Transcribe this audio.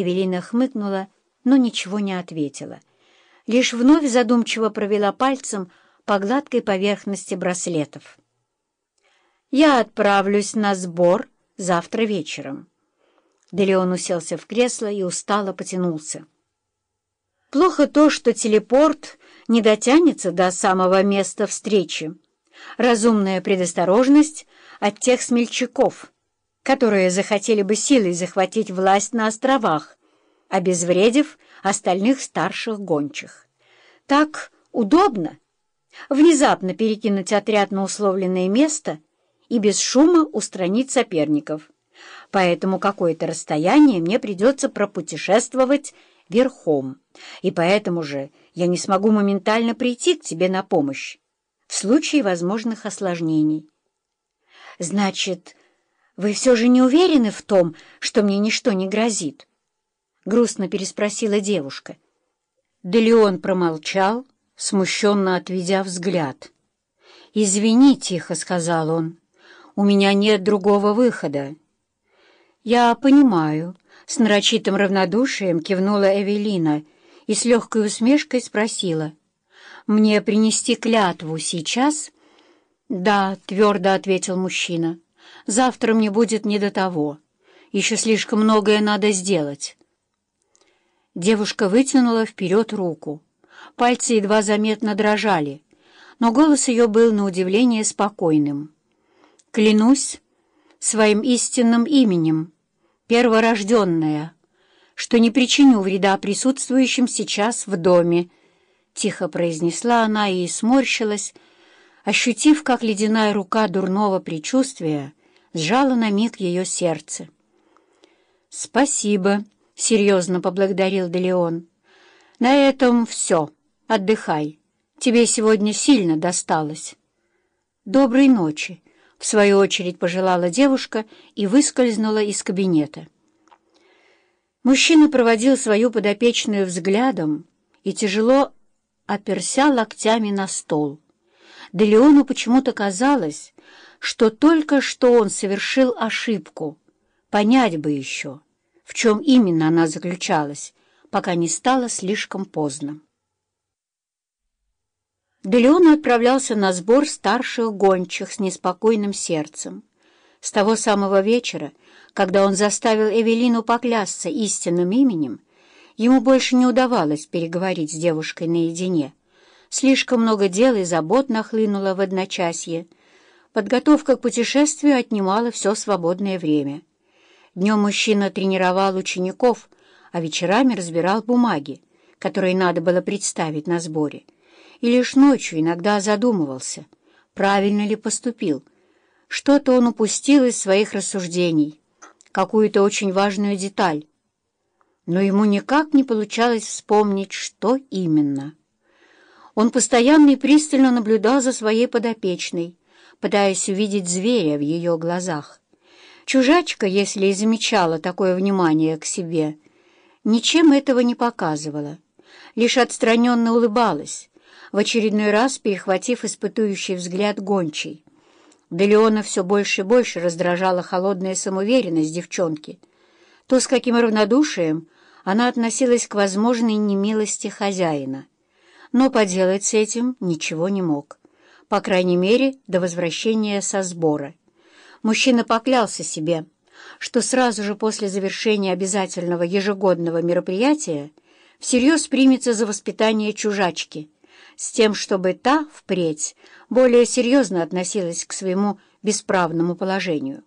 Эвелина хмыкнула, но ничего не ответила. Лишь вновь задумчиво провела пальцем по гладкой поверхности браслетов. «Я отправлюсь на сбор завтра вечером». Делеон уселся в кресло и устало потянулся. «Плохо то, что телепорт не дотянется до самого места встречи. Разумная предосторожность от тех смельчаков, которые захотели бы силой захватить власть на островах, обезвредив остальных старших гончих. Так удобно внезапно перекинуть отряд на условленное место и без шума устранить соперников. Поэтому какое-то расстояние мне придется пропутешествовать верхом, и поэтому же я не смогу моментально прийти к тебе на помощь в случае возможных осложнений. Значит, вы все же не уверены в том, что мне ничто не грозит? Грустно переспросила девушка. Да Леон промолчал, смущенно отведя взгляд. «Извини», — тихо сказал он, — «у меня нет другого выхода». «Я понимаю», — с нарочитым равнодушием кивнула Эвелина и с легкой усмешкой спросила. «Мне принести клятву сейчас?» «Да», — твердо ответил мужчина. «Завтра мне будет не до того. Еще слишком многое надо сделать». Девушка вытянула вперед руку. Пальцы едва заметно дрожали, но голос ее был на удивление спокойным. «Клянусь своим истинным именем, перворожденная, что не причиню вреда присутствующим сейчас в доме», — тихо произнесла она и сморщилась, ощутив, как ледяная рука дурного предчувствия сжала на миг ее сердце. «Спасибо», — серьезно поблагодарил Делеон. «На этом все. Отдыхай. Тебе сегодня сильно досталось». «Доброй ночи», — в свою очередь пожелала девушка и выскользнула из кабинета. Мужчина проводил свою подопечную взглядом и тяжело оперся локтями на стол. Да почему-то казалось, что только что он совершил ошибку. Понять бы еще, в чем именно она заключалась, пока не стало слишком поздно. Делеон отправлялся на сбор старших гончих с неспокойным сердцем. С того самого вечера, когда он заставил Эвелину поклясться истинным именем, ему больше не удавалось переговорить с девушкой наедине. Слишком много дел и забот нахлынуло в одночасье. Подготовка к путешествию отнимала все свободное время. Днем мужчина тренировал учеников, а вечерами разбирал бумаги, которые надо было представить на сборе. И лишь ночью иногда задумывался, правильно ли поступил. Что-то он упустил из своих рассуждений, какую-то очень важную деталь. Но ему никак не получалось вспомнить, что именно. Он постоянно и пристально наблюдал за своей подопечной, пытаясь увидеть зверя в ее глазах. Чужачка, если и замечала такое внимание к себе, ничем этого не показывала, лишь отстраненно улыбалась, в очередной раз перехватив испытующий взгляд гончей. Делеона все больше и больше раздражала холодная самоуверенность девчонки, то, с каким равнодушием она относилась к возможной немилости хозяина но поделать с этим ничего не мог. По крайней мере, до возвращения со сбора. Мужчина поклялся себе, что сразу же после завершения обязательного ежегодного мероприятия всерьез примется за воспитание чужачки, с тем, чтобы та впредь более серьезно относилась к своему бесправному положению.